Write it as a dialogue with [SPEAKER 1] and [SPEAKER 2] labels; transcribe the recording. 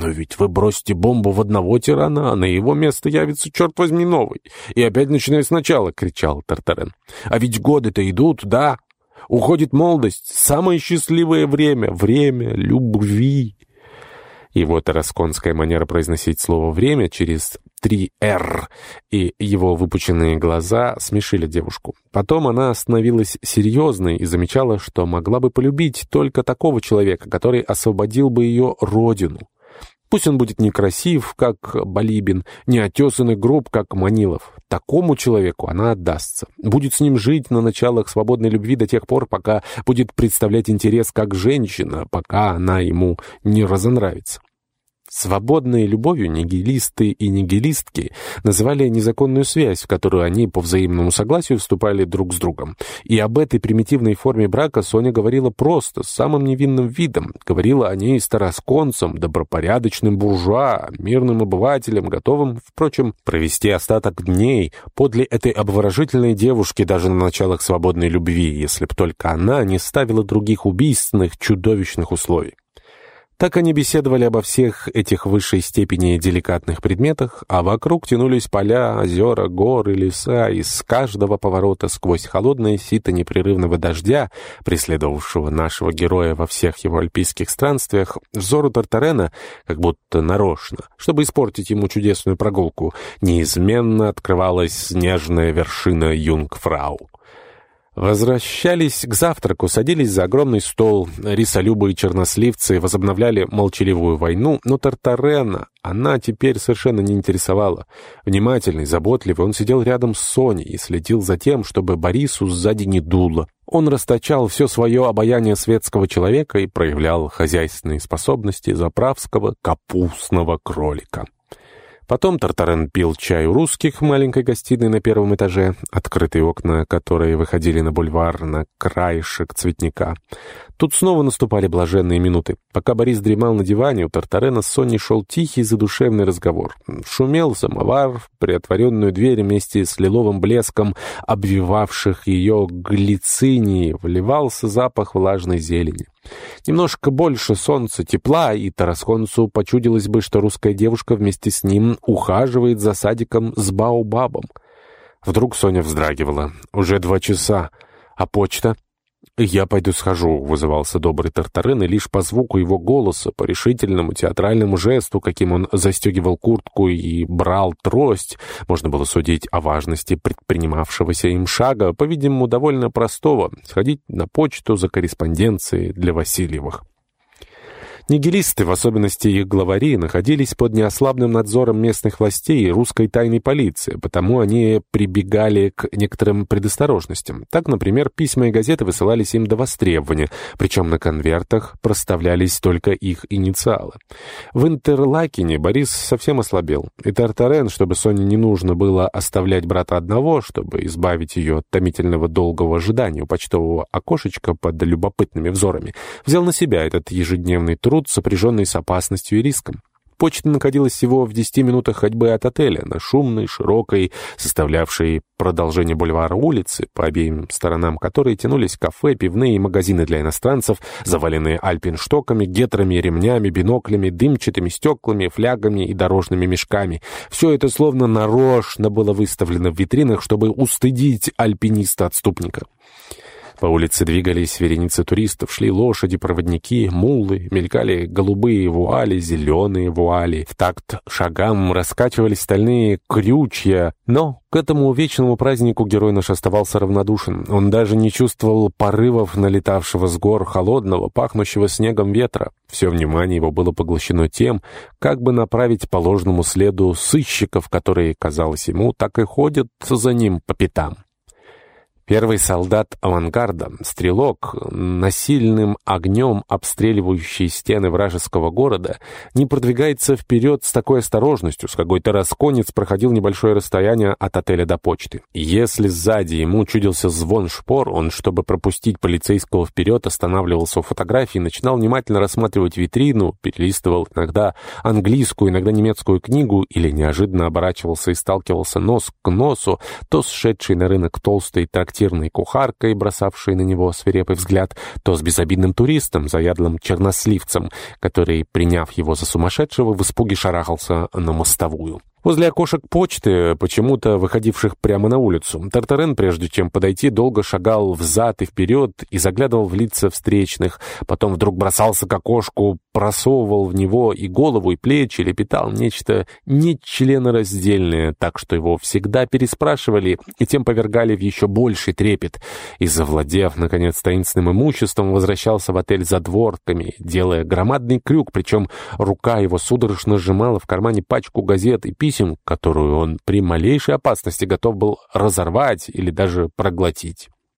[SPEAKER 1] «Но ведь вы бросите бомбу в одного тирана, а на его место явится, черт возьми, новый. И опять начинаю сначала», — кричал Тартарен. «А ведь годы-то идут, да? Уходит молодость, самое счастливое время, время любви». Его тарасконская манера произносить слово «время» через три «р» и его выпученные глаза смешили девушку. Потом она становилась серьезной и замечала, что могла бы полюбить только такого человека, который освободил бы ее родину. Пусть он будет некрасив, как Балибин, не отесанный груб, как Манилов. Такому человеку она отдастся. Будет с ним жить на началах свободной любви до тех пор, пока будет представлять интерес как женщина, пока она ему не разонравится. Свободной любовью нигилисты и нигилистки называли незаконную связь, в которую они по взаимному согласию вступали друг с другом. И об этой примитивной форме брака Соня говорила просто, с самым невинным видом. Говорила о ней старосконцем, добропорядочным буржуа, мирным обывателем, готовым, впрочем, провести остаток дней подле этой обворожительной девушки даже на началах свободной любви, если б только она не ставила других убийственных, чудовищных условий. Так они беседовали обо всех этих высшей степени деликатных предметах, а вокруг тянулись поля, озера, горы, леса, и с каждого поворота сквозь холодное сито непрерывного дождя, преследовавшего нашего героя во всех его альпийских странствиях, взору Тартарена, как будто нарочно, чтобы испортить ему чудесную прогулку, неизменно открывалась нежная вершина Юнгфрау. Возвращались к завтраку, садились за огромный стол. Рисолюбы и черносливцы возобновляли молчаливую войну, но Тартарена она теперь совершенно не интересовала. Внимательный, заботливый, он сидел рядом с Соней и следил за тем, чтобы Борису сзади не дуло. Он расточал все свое обаяние светского человека и проявлял хозяйственные способности заправского капустного кролика. Потом Тартарен пил чай у русских в маленькой гостиной на первом этаже, открытые окна, которые выходили на бульвар, на краешек цветника. Тут снова наступали блаженные минуты. Пока Борис дремал на диване, у Тартарена с Соней шел тихий задушевный разговор. Шумел самовар, в приотворенную дверь вместе с лиловым блеском, обвивавших ее глицинии, вливался запах влажной зелени. Немножко больше солнца, тепла, и Тарасхонцу почудилось бы, что русская девушка вместе с ним ухаживает за садиком с Баобабом. Вдруг Соня вздрагивала. «Уже два часа. А почта?» «Я пойду схожу», — вызывался добрый Тартарен, и лишь по звуку его голоса, по решительному театральному жесту, каким он застегивал куртку и брал трость, можно было судить о важности предпринимавшегося им шага, по-видимому, довольно простого — сходить на почту за корреспонденцией для Васильевых. Нигилисты, в особенности их главари, находились под неослабным надзором местных властей и русской тайной полиции, потому они прибегали к некоторым предосторожностям. Так, например, письма и газеты высылались им до востребования, причем на конвертах проставлялись только их инициалы. В Интерлакине Борис совсем ослабел, и Тартарен, чтобы Соне не нужно было оставлять брата одного, чтобы избавить ее от томительного долгого ожидания у почтового окошечка под любопытными взорами, взял на себя этот ежедневный труд труд, сопряженный с опасностью и риском. Почта находилась всего в десяти минутах ходьбы от отеля, на шумной, широкой, составлявшей продолжение бульвара улицы, по обеим сторонам которой тянулись кафе, пивные и магазины для иностранцев, заваленные альпинштоками, гетрами, ремнями, биноклями, дымчатыми стеклами, флягами и дорожными мешками. Все это словно нарочно было выставлено в витринах, чтобы устыдить альпиниста-отступника. По улице двигались вереницы туристов, шли лошади, проводники, мулы, мелькали голубые вуали, зеленые вуали. В такт шагам раскачивались стальные крючья, но к этому вечному празднику герой наш оставался равнодушен. Он даже не чувствовал порывов налетавшего с гор холодного, пахнущего снегом ветра. Все внимание его было поглощено тем, как бы направить по ложному следу сыщиков, которые, казалось ему, так и ходят за ним по пятам. Первый солдат авангарда, стрелок, насильным огнем обстреливающий стены вражеского города, не продвигается вперед с такой осторожностью, с какой тарасконец проходил небольшое расстояние от отеля до почты. Если сзади ему чудился звон шпор, он, чтобы пропустить полицейского вперед, останавливался у фотографии, начинал внимательно рассматривать витрину, перелистывал иногда английскую, иногда немецкую книгу или неожиданно оборачивался и сталкивался нос к носу, то сшедший на рынок толстой трактирной квартирной кухаркой, бросавшей на него свирепый взгляд, то с безобидным туристом, заядлым черносливцем, который, приняв его за сумасшедшего, в испуге шарахался на мостовую. Возле окошек почты, почему-то выходивших прямо на улицу, Тартарен, прежде чем подойти, долго шагал взад и вперед и заглядывал в лица встречных, потом вдруг бросался к окошку, просовывал в него и голову, и плечи, лепетал нечто нечленораздельное, так что его всегда переспрашивали и тем повергали в еще больший трепет. И, завладев, наконец, таинственным имуществом, возвращался в отель за дворками, делая громадный крюк, причем рука его судорожно сжимала в кармане пачку газет и писем, писем, которую он при малейшей опасности готов был разорвать или даже проглотить.